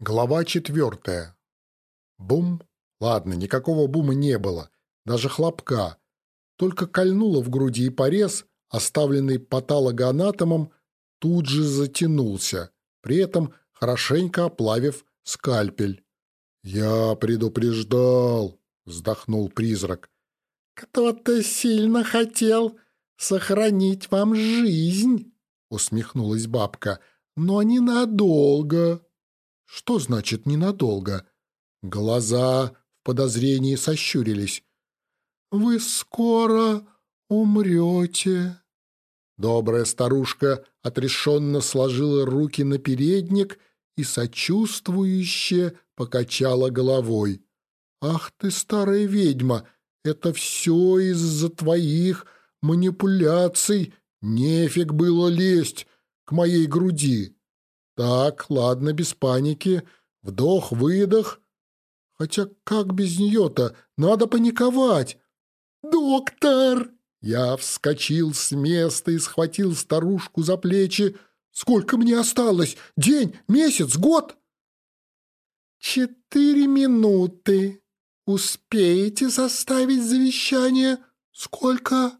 Глава четвертая. Бум. Ладно, никакого бума не было, даже хлопка. Только кольнуло в груди и порез, оставленный патологоанатомом, тут же затянулся, при этом хорошенько оплавив скальпель. «Я предупреждал», — вздохнул призрак. «Кто-то сильно хотел сохранить вам жизнь», — усмехнулась бабка, — «но ненадолго». Что значит ненадолго? Глаза в подозрении сощурились. «Вы скоро умрете». Добрая старушка отрешенно сложила руки на передник и сочувствующе покачала головой. «Ах ты, старая ведьма, это все из-за твоих манипуляций. Нефиг было лезть к моей груди. Так, ладно, без паники. Вдох-выдох. Хотя как без нее-то? Надо паниковать. «Доктор!» Я вскочил с места и схватил старушку за плечи. «Сколько мне осталось? День? Месяц? Год?» «Четыре минуты. Успеете составить завещание? Сколько?»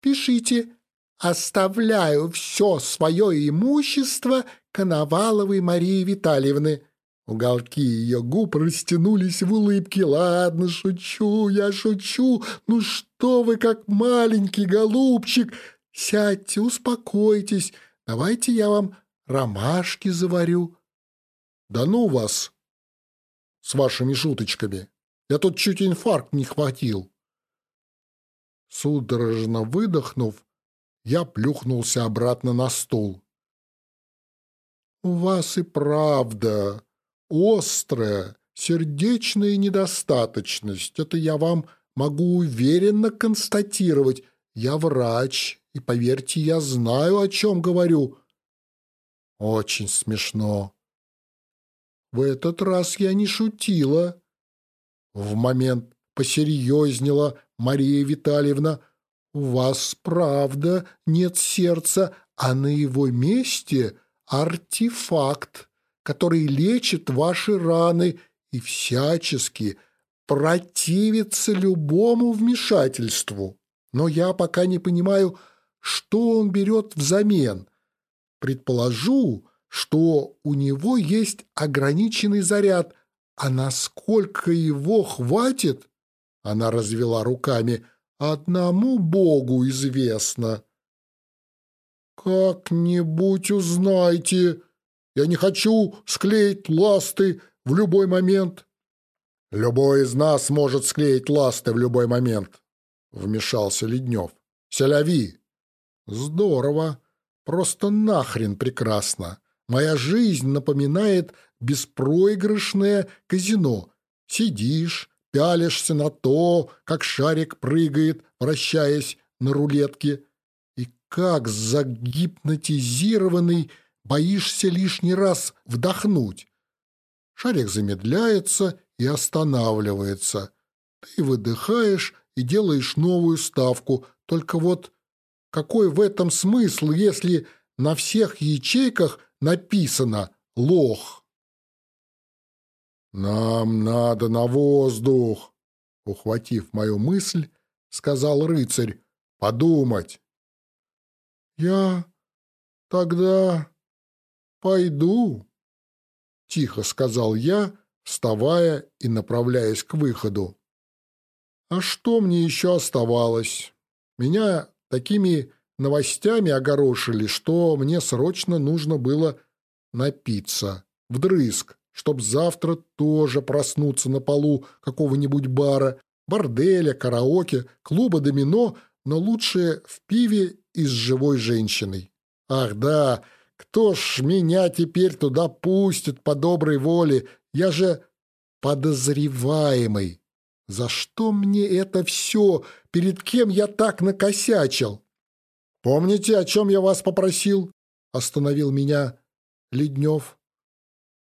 «Пишите оставляю все свое имущество Коноваловой Марии Витальевны». Уголки ее губ растянулись в улыбке. «Ладно, шучу, я шучу. Ну что вы, как маленький голубчик? Сядьте, успокойтесь. Давайте я вам ромашки заварю». «Да ну вас с вашими шуточками. Я тут чуть инфаркт не хватил». Судорожно выдохнув, я плюхнулся обратно на стул. «У вас и правда острая сердечная недостаточность. Это я вам могу уверенно констатировать. Я врач, и, поверьте, я знаю, о чем говорю». «Очень смешно». «В этот раз я не шутила». В момент посерьезнела Мария Витальевна – у вас, правда, нет сердца, а на его месте артефакт, который лечит ваши раны и всячески противится любому вмешательству. Но я пока не понимаю, что он берет взамен. Предположу, что у него есть ограниченный заряд, а насколько его хватит, она развела руками, Одному Богу известно. Как-нибудь узнайте. Я не хочу склеить ласты в любой момент. Любой из нас может склеить ласты в любой момент, вмешался Леднев. Селяви. Здорово. Просто нахрен прекрасно. Моя жизнь напоминает беспроигрышное казино. Сидишь, пялишься на то, как шарик прыгает, вращаясь на рулетке, и как загипнотизированный боишься лишний раз вдохнуть. Шарик замедляется и останавливается. Ты выдыхаешь и делаешь новую ставку, только вот какой в этом смысл, если на всех ячейках написано «лох»? «Нам надо на воздух!» Ухватив мою мысль, сказал рыцарь. «Подумать!» «Я тогда пойду», — тихо сказал я, вставая и направляясь к выходу. «А что мне еще оставалось? Меня такими новостями огорошили, что мне срочно нужно было напиться, вдрызг чтоб завтра тоже проснуться на полу какого-нибудь бара, борделя, караоке, клуба домино, но лучше в пиве и с живой женщиной. Ах да, кто ж меня теперь туда пустит по доброй воле? Я же подозреваемый. За что мне это все? Перед кем я так накосячил? Помните, о чем я вас попросил? Остановил меня Леднев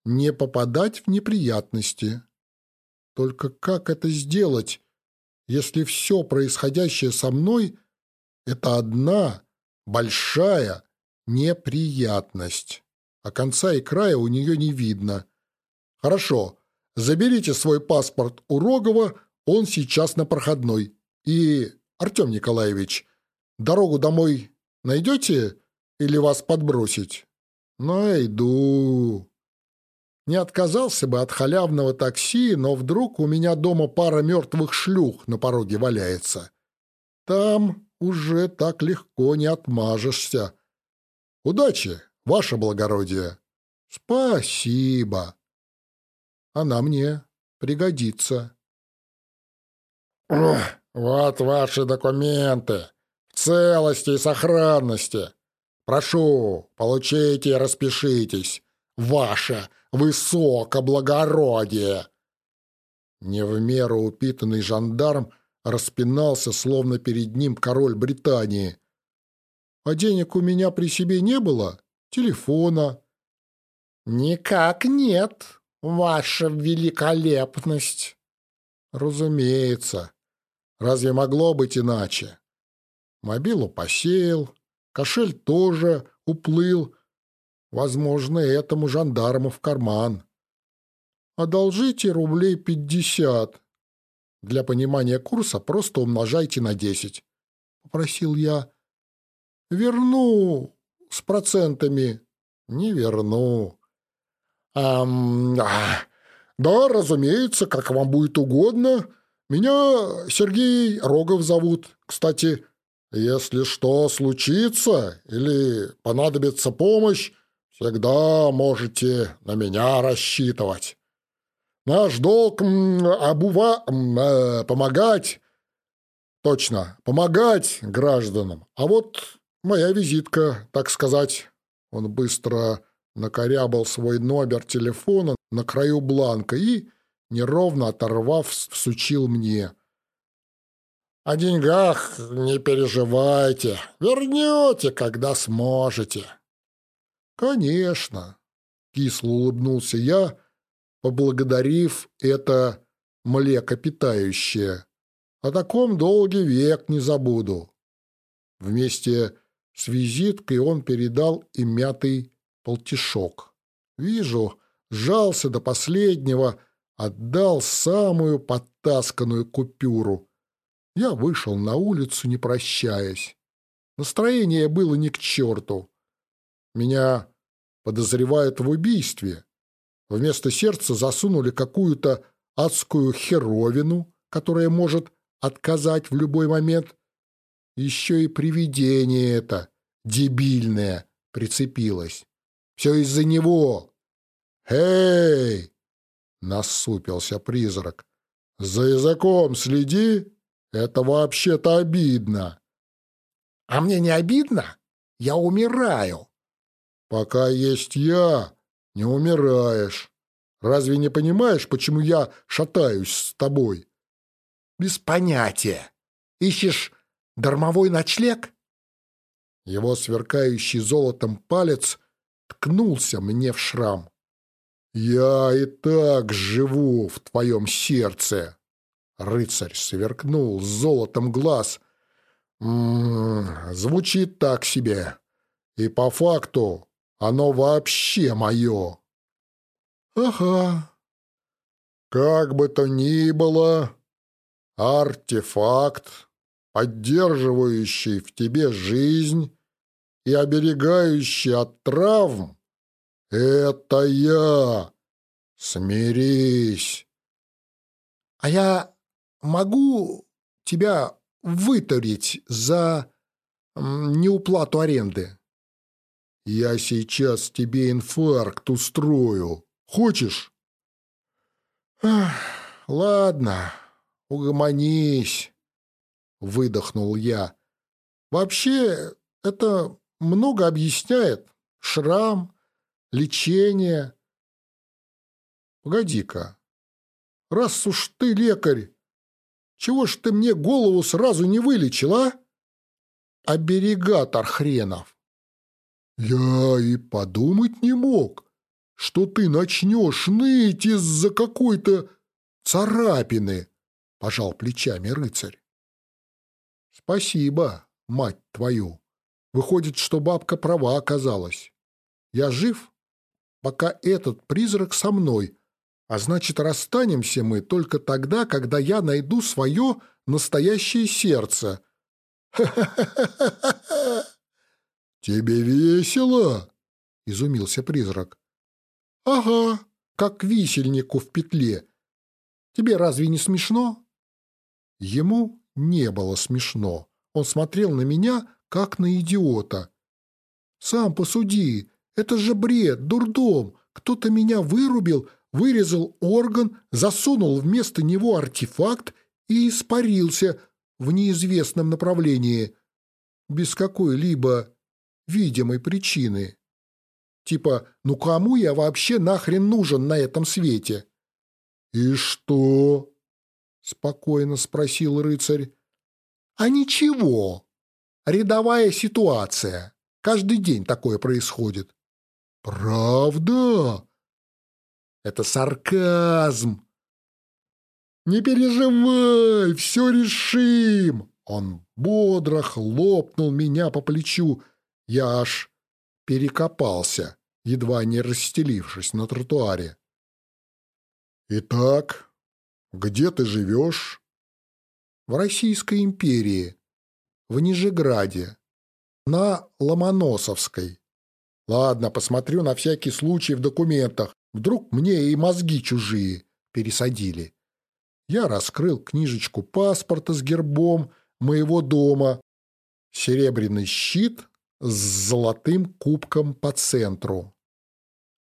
не попадать в неприятности. Только как это сделать, если все происходящее со мной — это одна большая неприятность? а конца и края у нее не видно. Хорошо, заберите свой паспорт у Рогова, он сейчас на проходной. И, Артем Николаевич, дорогу домой найдете или вас подбросить? Найду. Не отказался бы от халявного такси, но вдруг у меня дома пара мертвых шлюх на пороге валяется. Там уже так легко не отмажешься. Удачи, ваше благородие. Спасибо. Она мне пригодится. вот ваши документы. В целости и сохранности. Прошу, получите и распишитесь. Высокоблагородие!» Не в меру упитанный жандарм распинался, словно перед ним король Британии. «А денег у меня при себе не было? Телефона?» «Никак нет, ваша великолепность!» «Разумеется. Разве могло быть иначе?» Мобилу посеял, кошель тоже уплыл, Возможно, этому жандарму в карман. Одолжите рублей пятьдесят. Для понимания курса просто умножайте на десять. Попросил я. Верну с процентами. Не верну. Ам, а, да, разумеется, как вам будет угодно. Меня Сергей Рогов зовут. Кстати, если что случится или понадобится помощь, Всегда можете на меня рассчитывать. Наш долг обува... Э, помогать. Точно, помогать гражданам. А вот моя визитка, так сказать. Он быстро накорябал свой номер телефона на краю бланка и, неровно оторвав, всучил мне. «О деньгах не переживайте. Вернете, когда сможете». «Конечно!» — кисло улыбнулся я, поблагодарив это млекопитающее. «О таком долгий век не забуду». Вместе с визиткой он передал и мятый полтишок. Вижу, сжался до последнего, отдал самую подтасканную купюру. Я вышел на улицу, не прощаясь. Настроение было ни к черту. Меня подозревают в убийстве. Вместо сердца засунули какую-то адскую херовину, которая может отказать в любой момент. Еще и привидение это, дебильное, прицепилось. Все из-за него. «Эй!» — насупился призрак. «За языком следи, это вообще-то обидно». «А мне не обидно? Я умираю!» Пока есть я, не умираешь. Разве не понимаешь, почему я шатаюсь с тобой? Без понятия. Ищешь дармовой ночлег? Его сверкающий золотом палец ткнулся мне в шрам. «Я и так живу в твоем сердце!» Рыцарь сверкнул золотом глаз. «М -м, звучит так себе. И по факту оно вообще мое. Ага. Как бы то ни было, артефакт, поддерживающий в тебе жизнь и оберегающий от травм, это я. Смирись. А я могу тебя вытурить за неуплату аренды? Я сейчас тебе инфаркт устрою. Хочешь? Ах, ладно, угомонись, выдохнул я. Вообще, это много объясняет. Шрам, лечение. Погоди-ка. Раз уж ты лекарь, чего ж ты мне голову сразу не вылечил, а? Оберегатор хренов. Я и подумать не мог, что ты начнешь ныть из-за какой-то царапины, — пожал плечами рыцарь. Спасибо, мать твою. Выходит, что бабка права оказалась. Я жив пока этот призрак со мной, а значит, расстанемся мы только тогда, когда я найду свое настоящее сердце. «Ха-ха-ха-ха-ха! Тебе весело?» — изумился призрак. «Ага, как висельнику в петле. Тебе разве не смешно?» Ему не было смешно. Он смотрел на меня, как на идиота. «Сам посуди, это же бред, дурдом. Кто-то меня вырубил, вырезал орган, засунул вместо него артефакт и испарился в неизвестном направлении, без какой-либо видимой причины. Типа, ну кому я вообще нахрен нужен на этом свете? «И что?» — спокойно спросил рыцарь. «А ничего. Рядовая ситуация. Каждый день такое происходит». «Правда?» «Это сарказм», «Не переживай, все решим!» Он бодро хлопнул меня по плечу. Я аж перекопался, едва не расстелившись на тротуаре. «Итак, где ты живешь?» «В Российской империи, в Нижеграде, на Ломоносовской. Ладно, посмотрю на всякий случай в документах. Вдруг мне и мозги чужие пересадили». Я раскрыл книжечку паспорта с гербом моего дома, серебряный щит с золотым кубком по центру.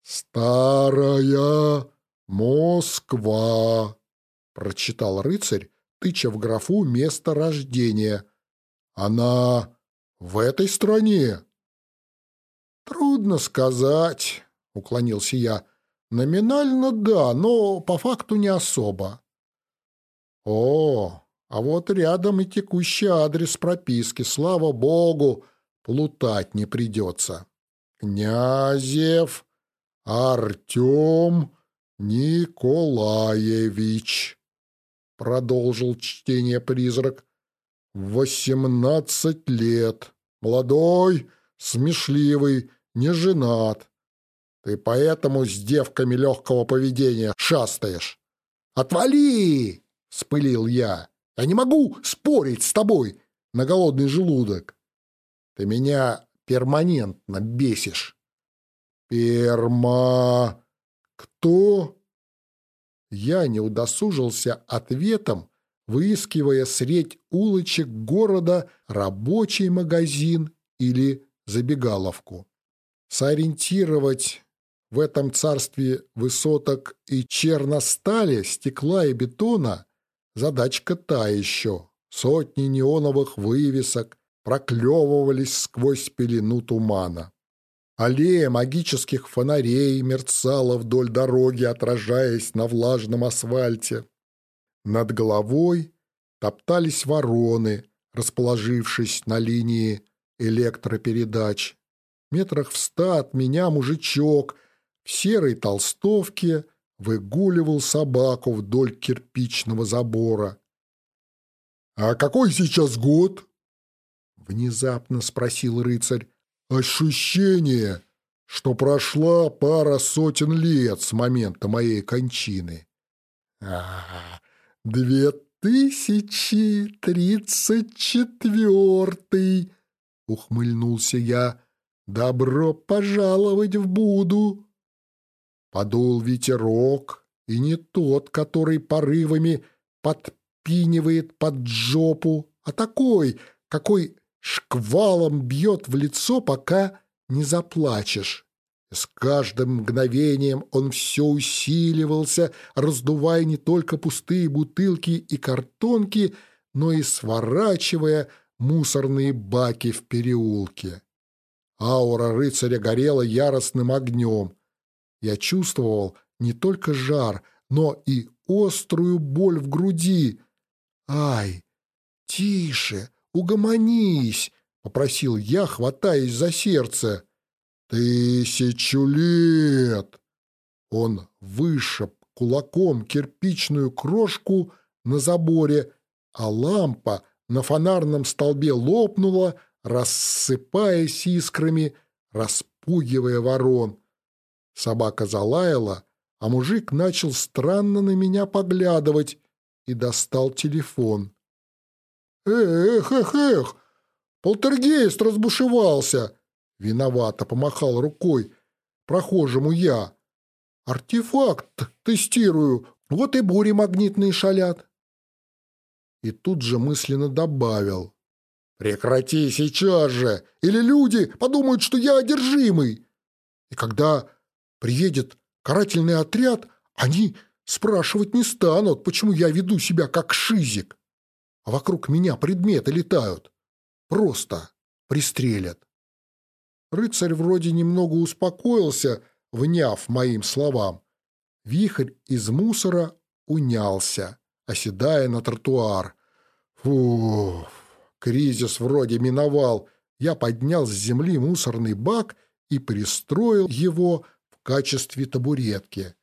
«Старая Москва», — прочитал рыцарь, тыча в графу место рождения. «Она в этой стране?» «Трудно сказать», — уклонился я. «Номинально да, но по факту не особо. О, а вот рядом и текущий адрес прописки. Слава богу, плутать не придется. Князев Артем Николаевич. Продолжил чтение призрак. Восемнадцать лет. Молодой, смешливый, не женат. Ты поэтому с девками легкого поведения шастаешь. Отвали! — спылил я. «Я не могу спорить с тобой на голодный желудок. Ты меня перманентно бесишь». «Перма... кто?» Я не удосужился ответом, выискивая средь улочек города рабочий магазин или забегаловку. Сориентировать в этом царстве высоток и черностали, стекла и бетона Задачка та еще. Сотни неоновых вывесок проклевывались сквозь пелену тумана. Аллея магических фонарей мерцала вдоль дороги, отражаясь на влажном асфальте. Над головой топтались вороны, расположившись на линии электропередач. Метрах в ста от меня мужичок в серой толстовке – выгуливал собаку вдоль кирпичного забора. «А какой сейчас год?» Внезапно спросил рыцарь. «Ощущение, что прошла пара сотен лет с момента моей кончины». «А, две тысячи тридцать четвертый!» Ухмыльнулся я. «Добро пожаловать в Буду!» Подул ветерок, и не тот, который порывами подпинивает под жопу, а такой, какой шквалом бьет в лицо, пока не заплачешь. С каждым мгновением он все усиливался, раздувая не только пустые бутылки и картонки, но и сворачивая мусорные баки в переулке. Аура рыцаря горела яростным огнем. Я чувствовал не только жар, но и острую боль в груди. «Ай, тише, угомонись!» — попросил я, хватаясь за сердце. «Тысячу лет!» Он вышиб кулаком кирпичную крошку на заборе, а лампа на фонарном столбе лопнула, рассыпаясь искрами, распугивая ворон. Собака залаяла, а мужик начал странно на меня поглядывать и достал телефон. «Эх, эх, эх! Полтергейст разбушевался!» Виновато помахал рукой прохожему я. «Артефакт тестирую, вот и бури магнитные шалят». И тут же мысленно добавил. «Прекрати сейчас же, или люди подумают, что я одержимый!» И когда приедет карательный отряд, они спрашивать не станут, почему я веду себя как шизик. А вокруг меня предметы летают. Просто пристрелят. Рыцарь вроде немного успокоился, вняв моим словам. Вихрь из мусора унялся, оседая на тротуар. Фу, кризис вроде миновал. Я поднял с земли мусорный бак и пристроил его в качестве табуретки.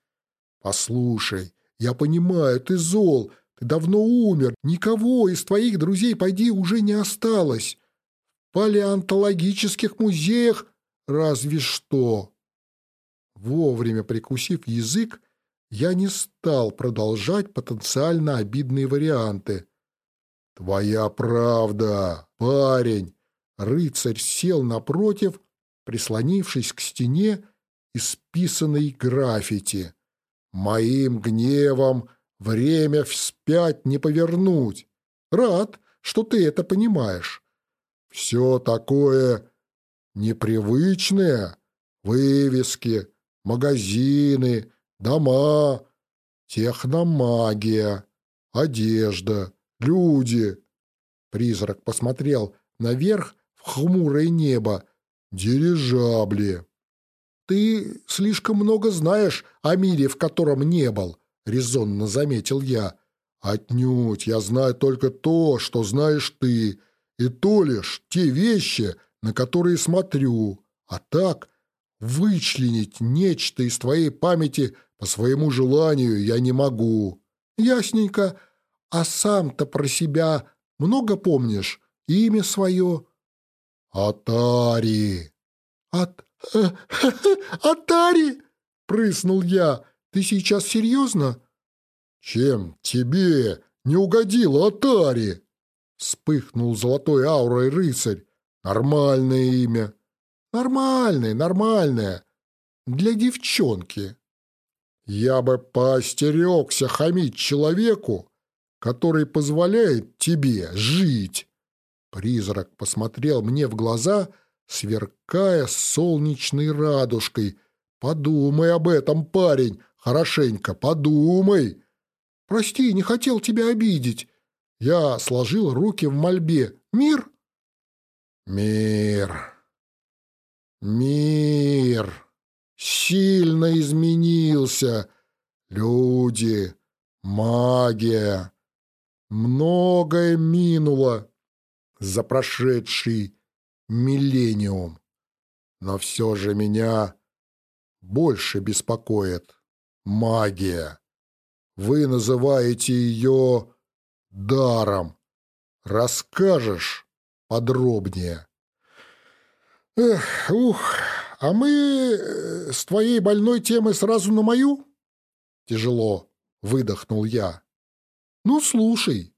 «Послушай, я понимаю, ты зол, давно умер, никого из твоих друзей, пойди, уже не осталось палеонтологических музеях разве что. Вовремя прикусив язык, я не стал продолжать потенциально обидные варианты. «Твоя правда, парень!» Рыцарь сел напротив, прислонившись к стене, исписанной граффити. «Моим гневом время вспять не повернуть. Рад, что ты это понимаешь. Все такое непривычное. Вывески, магазины, дома, техномагия, одежда, люди. Призрак посмотрел наверх в хмурое небо. Дирижабли. «Ты слишком много знаешь о мире, в котором не был», — резонно заметил я. «Отнюдь, я знаю только то, что знаешь ты, и то лишь те вещи, на которые смотрю, а так вычленить нечто из твоей памяти по своему желанию я не могу. Ясненько. А сам-то про себя много помнишь? Имя свое? Атари. От... Э, Атари? Прыснул я. Ты сейчас серьезно? Чем тебе не угодил Атари? Вспыхнул золотой аурой рыцарь. Нормальное имя. Нормальное, нормальное. Для девчонки. Я бы поостерегся хамить человеку, который позволяет тебе жить. Призрак посмотрел мне в глаза, сверкая солнечной радужкой. Подумай об этом, парень, хорошенько подумай. Прости, не хотел тебя обидеть. Я сложил руки в мольбе. «Мир?» «Мир! Мир! Сильно изменился! Люди, магия! Многое минуло за прошедший миллениум. Но все же меня больше беспокоит магия. Вы называете ее даром. Расскажешь подробнее. Эх, ух, а мы э, с твоей больной темы сразу на мою? Тяжело выдохнул я. Ну, слушай,